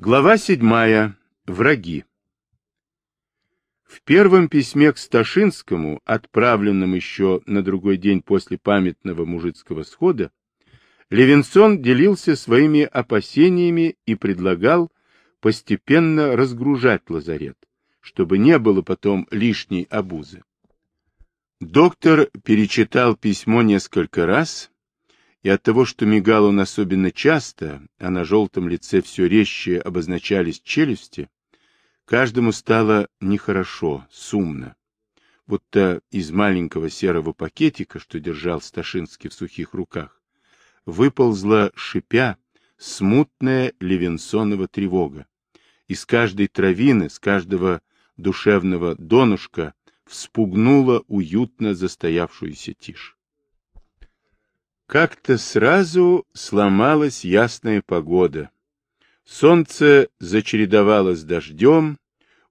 Глава седьмая. Враги. В первом письме к Сташинскому, отправленном еще на другой день после памятного мужицкого схода, Левинсон делился своими опасениями и предлагал постепенно разгружать лазарет, чтобы не было потом лишней обузы. Доктор перечитал письмо несколько раз и от того, что мигал он особенно часто, а на желтом лице все резче обозначались челюсти, каждому стало нехорошо, сумно, будто из маленького серого пакетика, что держал Сташинский в сухих руках, выползла, шипя, смутная Левинсонова тревога. Из каждой травины, с каждого душевного донышка вспугнула уютно застоявшуюся тишь. Как-то сразу сломалась ясная погода. Солнце зачередовало с дождем,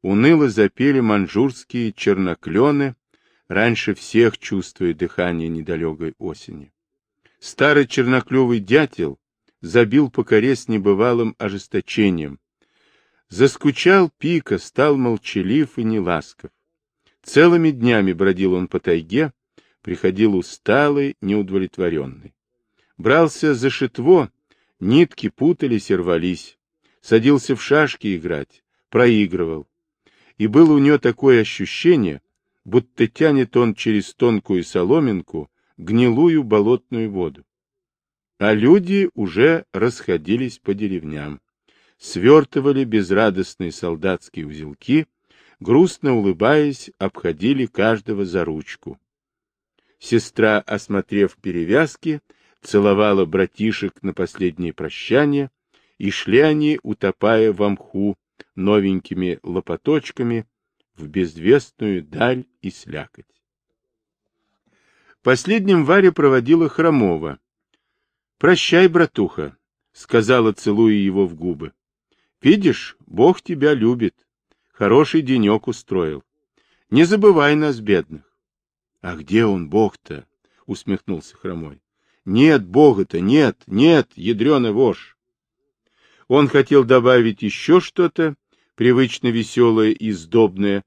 уныло запели манжурские черноклены, раньше всех чувствуя дыхание недалекой осени. Старый черноклевый дятел забил по коре с небывалым ожесточением. Заскучал пика, стал молчалив и неласков. Целыми днями бродил он по тайге, приходил усталый, неудовлетворенный. Брался за шитво, нитки путались и рвались. Садился в шашки играть, проигрывал. И было у него такое ощущение, будто тянет он через тонкую соломинку гнилую болотную воду. А люди уже расходились по деревням, свертывали безрадостные солдатские узелки, грустно улыбаясь, обходили каждого за ручку. Сестра, осмотрев перевязки, целовала братишек на последнее прощание, и шли они, утопая в мху, новенькими лопаточками в безвестную даль и слякоть. Последним Варя проводила Хромова. — Прощай, братуха, — сказала, целуя его в губы. — Видишь, Бог тебя любит. Хороший денек устроил. Не забывай нас, бедных. — А где он, Бог-то? — усмехнулся Хромой. — Нет Бога-то, нет, нет, ядреный вошь. Он хотел добавить еще что-то, привычно веселое и сдобное,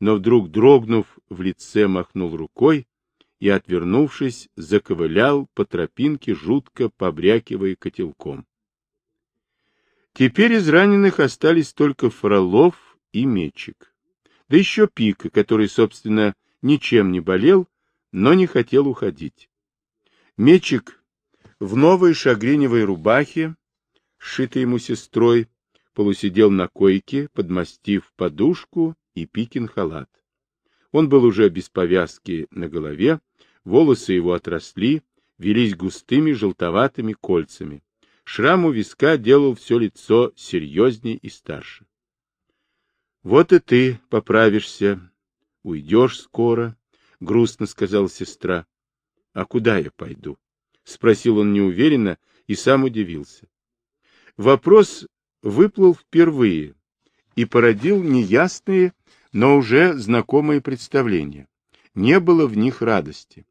но вдруг, дрогнув, в лице махнул рукой и, отвернувшись, заковылял по тропинке, жутко побрякивая котелком. Теперь из раненых остались только Фролов и Мечик. Да еще Пика, который, собственно, ничем не болел, но не хотел уходить. Мечик в новой шагреневой рубахе, сшитой ему сестрой, полусидел на койке, подмастив подушку и Пикин халат. Он был уже без повязки на голове, волосы его отросли, велись густыми желтоватыми кольцами. Шрам у виска делал все лицо серьезнее и старше. — Вот и ты поправишься, Уйдешь скоро, — грустно сказала сестра. — А куда я пойду? — спросил он неуверенно и сам удивился. Вопрос выплыл впервые и породил неясные, но уже знакомые представления. Не было в них радости.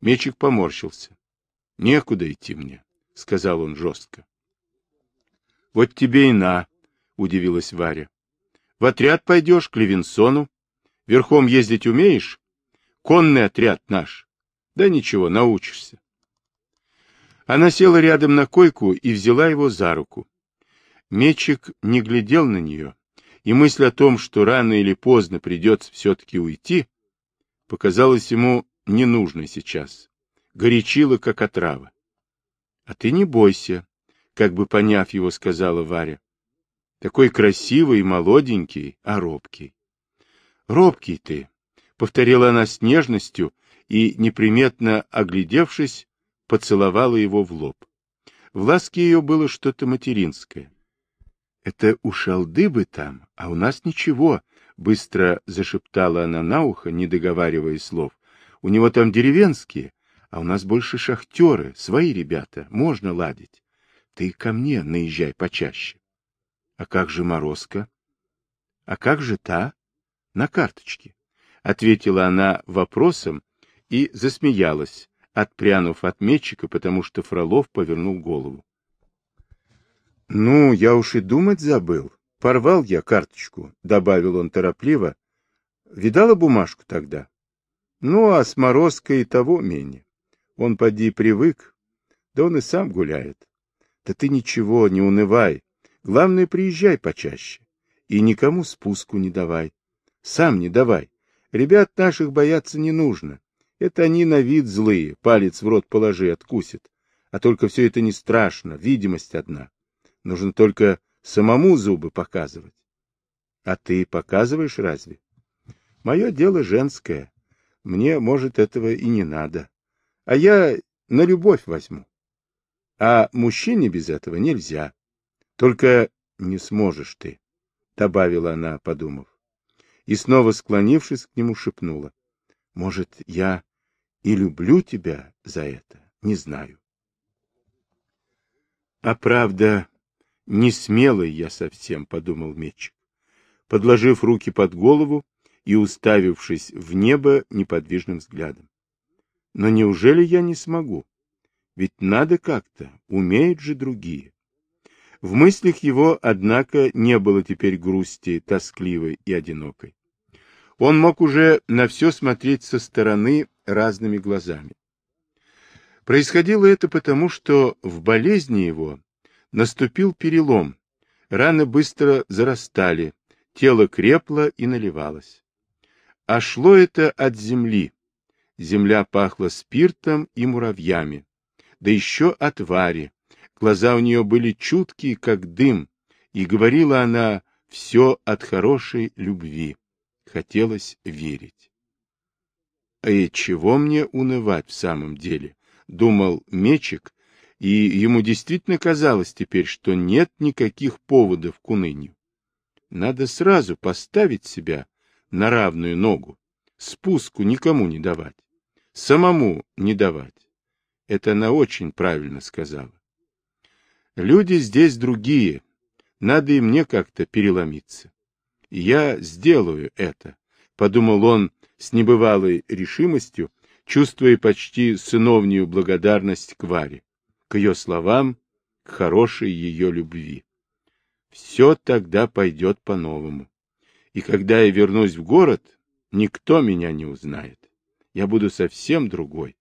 Мечик поморщился. — Некуда идти мне, — сказал он жестко. — Вот тебе и на, — удивилась Варя. — В отряд пойдешь к Левинсону, Верхом ездить умеешь? Конный отряд наш. Да ничего, научишься. Она села рядом на койку и взяла его за руку. Мечик не глядел на нее, и мысль о том, что рано или поздно придется все-таки уйти, показалась ему ненужной сейчас. Горячила, как отрава. — А ты не бойся, — как бы поняв его, сказала Варя. — Такой красивый молоденький, а робкий. Робкий ты, — повторила она с нежностью и, неприметно оглядевшись, поцеловала его в лоб. В ласке ее было что-то материнское. — Это у шалды бы там, а у нас ничего, — быстро зашептала она на ухо, не договаривая слов. — У него там деревенские, а у нас больше шахтеры, свои ребята, можно ладить. Ты ко мне наезжай почаще. — А как же Морозко? — А как же та? На карточке, — ответила она вопросом и засмеялась, отпрянув от метчика, потому что Фролов повернул голову. Ну, я уж и думать забыл. Порвал я карточку, — добавил он торопливо. Видала бумажку тогда? Ну, а с Морозкой и того менее. Он, поди, привык, да он и сам гуляет. Да ты ничего, не унывай. Главное, приезжай почаще. И никому спуску не давай. Сам не давай. Ребят наших бояться не нужно. Это они на вид злые, палец в рот положи, откусит. А только все это не страшно, видимость одна. Нужно только самому зубы показывать. А ты показываешь разве? Мое дело женское. Мне, может, этого и не надо. А я на любовь возьму. А мужчине без этого нельзя. Только не сможешь ты, — добавила она, подумав. И снова склонившись к нему, шепнула. Может, я и люблю тебя за это, не знаю. А правда, не смелый я совсем, — подумал Мечик. Подложив руки под голову, и уставившись в небо неподвижным взглядом. Но неужели я не смогу? Ведь надо как-то, умеют же другие. В мыслях его, однако, не было теперь грусти, тоскливой и одинокой. Он мог уже на все смотреть со стороны разными глазами. Происходило это потому, что в болезни его наступил перелом, раны быстро зарастали, тело крепло и наливалось. А шло это от земли. Земля пахла спиртом и муравьями. Да еще от Вари. Глаза у нее были чуткие, как дым, и говорила она все от хорошей любви. Хотелось верить. — И чего мне унывать в самом деле? — думал Мечик, и ему действительно казалось теперь, что нет никаких поводов к унынию. Надо сразу поставить себя на равную ногу, спуску никому не давать, самому не давать. Это она очень правильно сказала. Люди здесь другие, надо и мне как-то переломиться. Я сделаю это, — подумал он с небывалой решимостью, чувствуя почти сыновнюю благодарность к Варе, к ее словам, к хорошей ее любви. Все тогда пойдет по-новому и когда я вернусь в город, никто меня не узнает. Я буду совсем другой.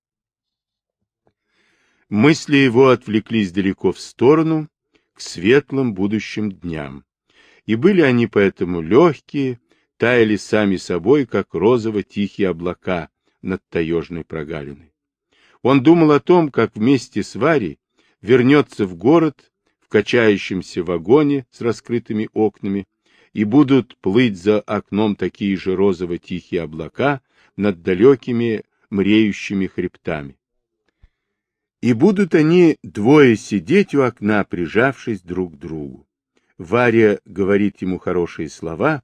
Мысли его отвлеклись далеко в сторону, к светлым будущим дням. И были они поэтому легкие, таяли сами собой, как розово-тихие облака над таежной прогалиной. Он думал о том, как вместе с Варей вернется в город в качающемся вагоне с раскрытыми окнами, и будут плыть за окном такие же розово-тихие облака над далекими мреющими хребтами. И будут они двое сидеть у окна, прижавшись друг к другу. Варя говорит ему хорошие слова,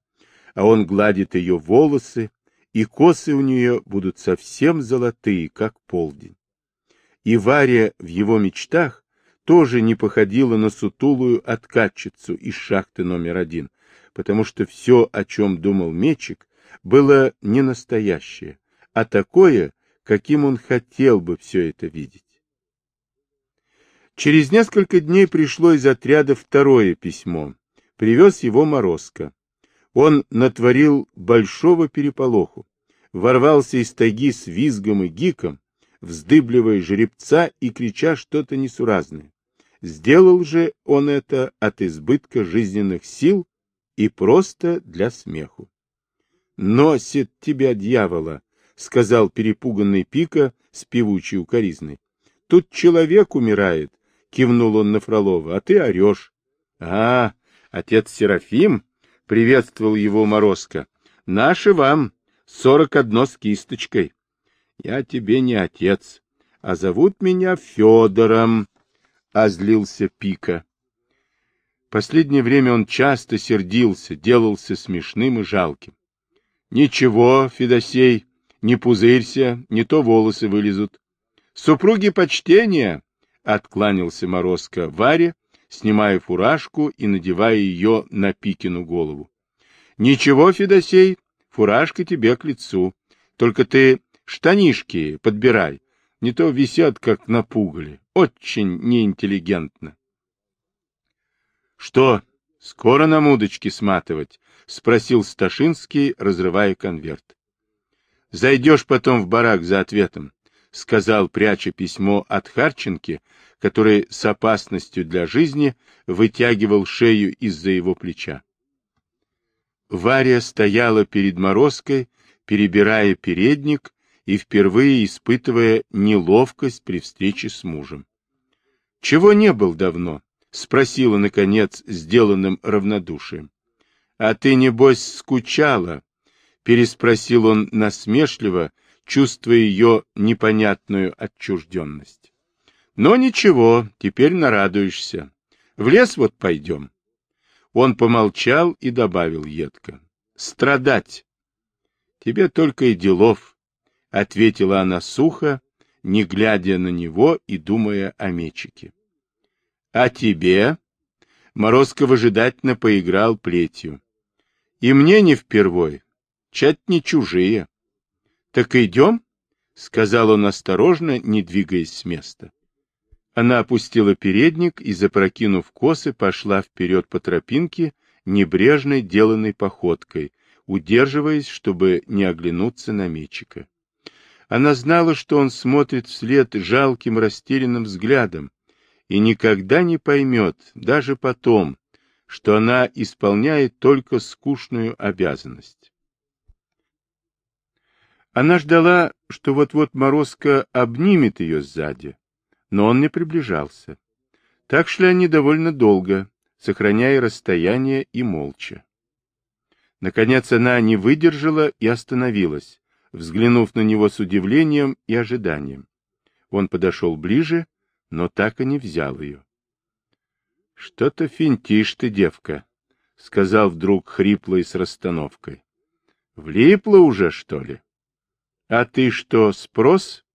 а он гладит ее волосы, и косы у нее будут совсем золотые, как полдень. И Варя в его мечтах тоже не походила на сутулую откатчицу из шахты номер один, потому что все, о чем думал Мечик, было не настоящее, а такое, каким он хотел бы все это видеть. Через несколько дней пришло из отряда второе письмо. Привез его Морозко. Он натворил большого переполоху, ворвался из тайги с визгом и гиком, вздыбливая жеребца и крича что-то несуразное. Сделал же он это от избытка жизненных сил и просто для смеху. «Носит тебя, дьявола!» — сказал перепуганный Пика с певучей укоризной. «Тут человек умирает!» — кивнул он на Фролова. «А ты орешь!» «А, отец Серафим!» — приветствовал его Морозко. «Наши вам! Сорок одно с кисточкой!» «Я тебе не отец, а зовут меня Федором!» — озлился Пика. Последнее время он часто сердился, делался смешным и жалким. — Ничего, Федосей, не пузырься, не то волосы вылезут. — Супруги почтения! — откланялся Морозко Варе, снимая фуражку и надевая ее на Пикину голову. — Ничего, Федосей, фуражка тебе к лицу. Только ты штанишки подбирай, не то висят, как на пугале. Очень неинтеллигентно. Что, скоро нам удочки сматывать? — спросил Сташинский, разрывая конверт. — Зайдешь потом в барак за ответом, — сказал, пряча письмо от Харченки, который с опасностью для жизни вытягивал шею из-за его плеча. Варя стояла перед Морозкой, перебирая передник и впервые испытывая неловкость при встрече с мужем. — Чего не был давно? — спросила, наконец, сделанным равнодушием. — А ты, небось, скучала? — переспросил он насмешливо, чувствуя ее непонятную отчужденность. — Но ничего, теперь нарадуешься. В лес вот пойдем. Он помолчал и добавил едко. — Страдать. — Тебе только и делов, — ответила она сухо, не глядя на него и думая о мечике. — А тебе? Морозко выжидательно поиграл плетью. — И мне не впервой. Чать не чужие. — Так идем? — сказал он осторожно, не двигаясь с места. Она опустила передник и, запрокинув косы, пошла вперед по тропинке, небрежной деланной походкой, удерживаясь, чтобы не оглянуться на мечика. Она знала, что он смотрит вслед жалким растерянным взглядом и никогда не поймет, даже потом, что она исполняет только скучную обязанность. Она ждала, что вот-вот Морозко обнимет ее сзади, но он не приближался. Так шли они довольно долго, сохраняя расстояние и молча. Наконец она не выдержала и остановилась, взглянув на него с удивлением и ожиданием. Он подошел ближе, но так и не взял ее. — Что-то финтишь ты, девка, — сказал вдруг хрипло и с расстановкой. — Влипла уже, что ли? — А ты что, спрос?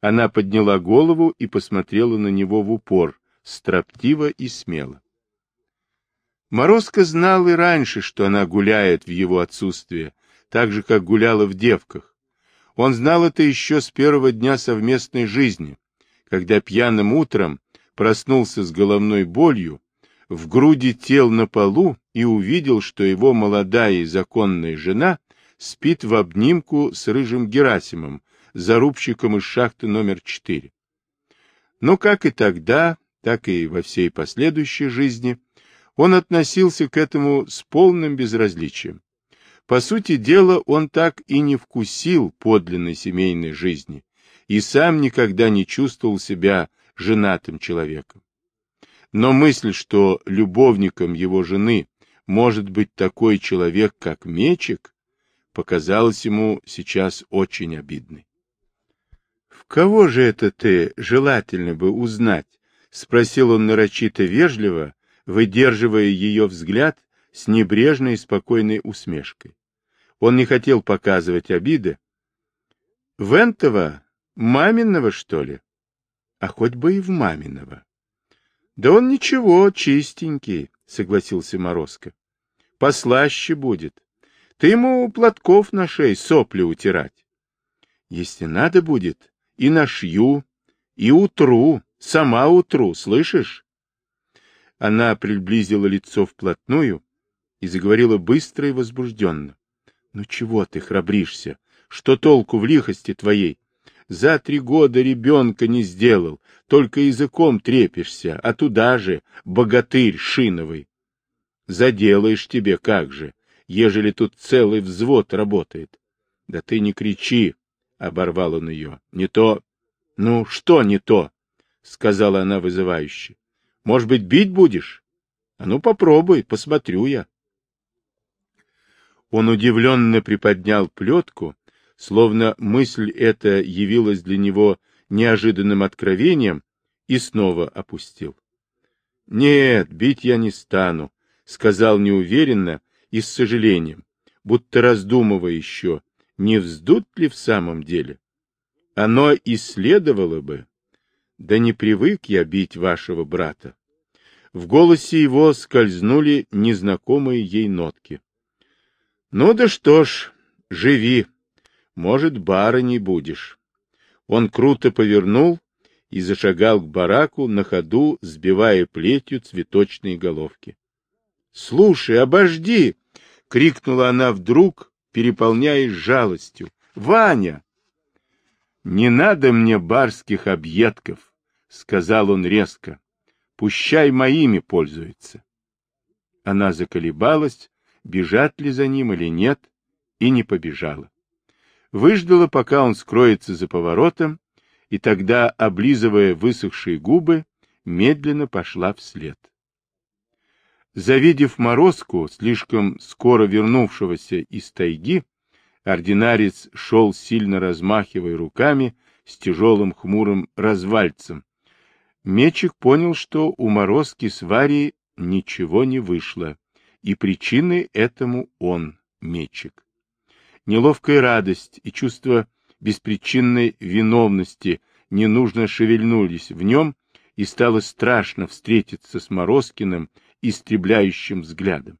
Она подняла голову и посмотрела на него в упор, строптиво и смело. Морозко знал и раньше, что она гуляет в его отсутствие, так же, как гуляла в девках. Он знал это еще с первого дня совместной жизни, когда пьяным утром проснулся с головной болью, в груди тел на полу и увидел, что его молодая и законная жена спит в обнимку с рыжим Герасимом, зарубщиком из шахты номер 4. Но как и тогда, так и во всей последующей жизни, он относился к этому с полным безразличием. По сути дела, он так и не вкусил подлинной семейной жизни и сам никогда не чувствовал себя женатым человеком. Но мысль, что любовником его жены может быть такой человек, как Мечик, показалась ему сейчас очень обидной. — В кого же это ты желательно бы узнать? — спросил он нарочито вежливо, выдерживая ее взгляд с небрежной и спокойной усмешкой. Он не хотел показывать обиды. — В Энтова? Маминого, что ли? — А хоть бы и в маминого. — Да он ничего, чистенький, — согласился Морозко. — Послаще будет. Ты ему платков на шее сопли утирать. Если надо будет, и нашью, и утру, сама утру, слышишь? Она приблизила лицо вплотную и заговорила быстро и возбужденно. — Ну чего ты храбришься? Что толку в лихости твоей? За три года ребенка не сделал, только языком трепишься, а туда же богатырь шиновый. Заделаешь тебе как же, ежели тут целый взвод работает. Да ты не кричи, — оборвал он ее. — Не то. — Ну, что не то? — сказала она вызывающе. — Может быть, бить будешь? А ну, попробуй, посмотрю я. Он удивленно приподнял плетку, словно мысль эта явилась для него неожиданным откровением, и снова опустил. — Нет, бить я не стану, — сказал неуверенно и с сожалением, будто раздумывая еще, не вздут ли в самом деле? Оно и следовало бы. Да не привык я бить вашего брата. В голосе его скользнули незнакомые ей нотки. Ну да что ж, живи. Может, барыней будешь. Он круто повернул и зашагал к бараку, на ходу сбивая плетью цветочные головки. — Слушай, обожди! — крикнула она вдруг, переполняясь жалостью. — Ваня! — Не надо мне барских объедков, — сказал он резко. — Пущай моими пользуется. Она заколебалась, бежать ли за ним или нет, и не побежала. Выждала, пока он скроется за поворотом, и тогда, облизывая высохшие губы, медленно пошла вслед. Завидев морозку, слишком скоро вернувшегося из тайги, ординарец шел, сильно размахивая руками, с тяжелым хмурым развальцем. Мечик понял, что у морозки с Варей ничего не вышло, и причиной этому он, Мечик. Неловкая радость и чувство беспричинной виновности ненужно шевельнулись в нем, и стало страшно встретиться с Морозкиным истребляющим взглядом.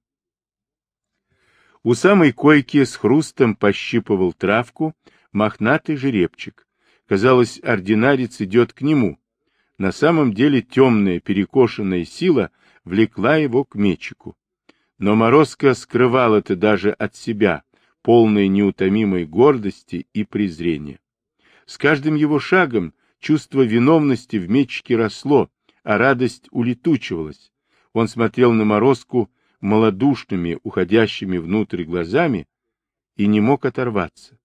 У самой койки с хрустом пощипывал травку мохнатый жеребчик. Казалось, ординарец идет к нему. На самом деле темная перекошенная сила влекла его к мечику. Но Морозко скрывал это даже от себя, полной неутомимой гордости и презрения. С каждым его шагом чувство виновности в мечке росло, а радость улетучивалась. Он смотрел на морозку малодушными, уходящими внутрь глазами и не мог оторваться.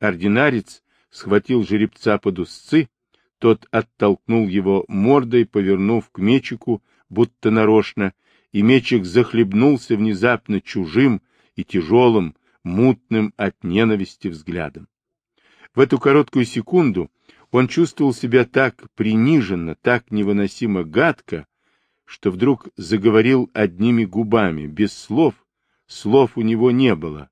Ординарец схватил жеребца под узцы, тот оттолкнул его мордой, повернув к мечику, будто нарочно, и мечик захлебнулся внезапно чужим и тяжелым, мутным от ненависти взглядом. В эту короткую секунду он чувствовал себя так приниженно, так невыносимо гадко, что вдруг заговорил одними губами, без слов, слов у него не было.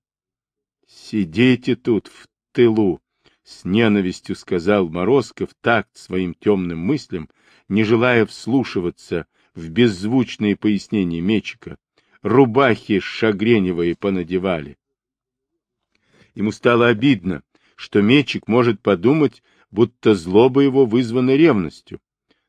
«Сидите тут в тылу», — с ненавистью сказал Морозко в такт своим темным мыслям, не желая вслушиваться в беззвучные пояснения Мечика. Рубахи шагреневые понадевали. Ему стало обидно, что Мечик может подумать, будто злоба его вызвана ревностью,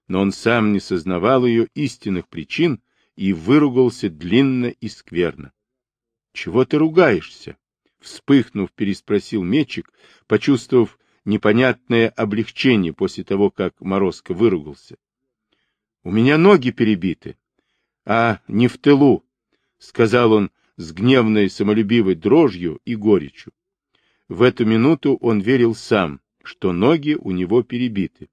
но он сам не сознавал ее истинных причин и выругался длинно и скверно. — Чего ты ругаешься? — вспыхнув, переспросил Мечик, почувствовав непонятное облегчение после того, как Морозко выругался. — У меня ноги перебиты, а не в тылу, — сказал он с гневной самолюбивой дрожью и горечью. В эту минуту он верил сам, что ноги у него перебиты,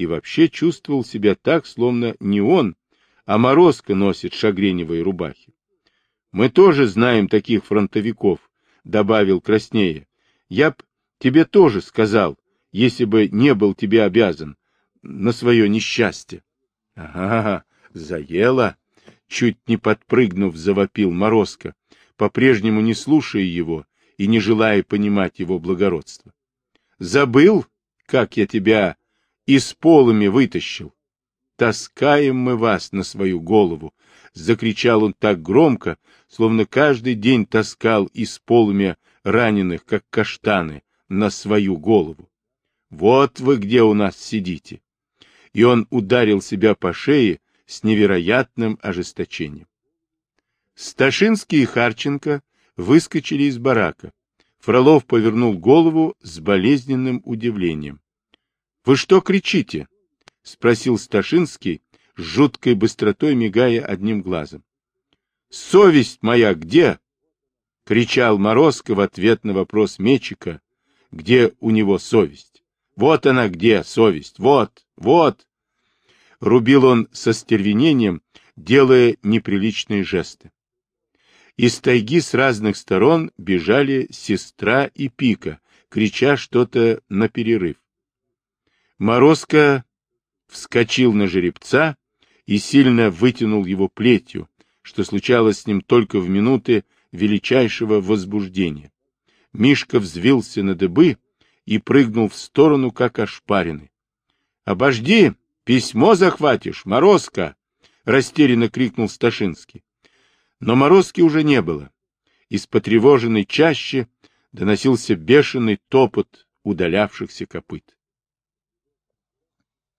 и вообще чувствовал себя так, словно не он, а Морозко носит шагреневые рубахи. Мы тоже знаем таких фронтовиков, — добавил краснее. Я б тебе тоже сказал, если бы не был тебе обязан на свое несчастье. — Ага, заело! — чуть не подпрыгнув, завопил Морозко, по-прежнему не слушая его и не желая понимать его благородство. Забыл, как я тебя из полами вытащил? Таскаем мы вас на свою голову, — закричал он так громко, словно каждый день таскал из полами раненых, как каштаны, на свою голову. Вот вы где у нас сидите. И он ударил себя по шее с невероятным ожесточением. Сташинский и Харченко выскочили из барака. Фролов повернул голову с болезненным удивлением. — Вы что кричите? — спросил Сташинский, с жуткой быстротой мигая одним глазом. — Совесть моя где? — кричал Морозко в ответ на вопрос Мечика. — Где у него совесть? — Вот она где, совесть, вот, вот! Рубил он со стервенением, делая неприличные жесты. Из тайги с разных сторон бежали сестра и Пика, крича что-то на перерыв. Морозко вскочил на жеребца и сильно вытянул его плетью, что случалось с ним только в минуты величайшего возбуждения. Мишка взвился на дыбы и прыгнул в сторону, как ошпаренный. — Обожди! Письмо захватишь, Морозко! — растерянно крикнул Сташинский. Но морозки уже не было. Из потревоженной чащи доносился бешеный топот удалявшихся копыт.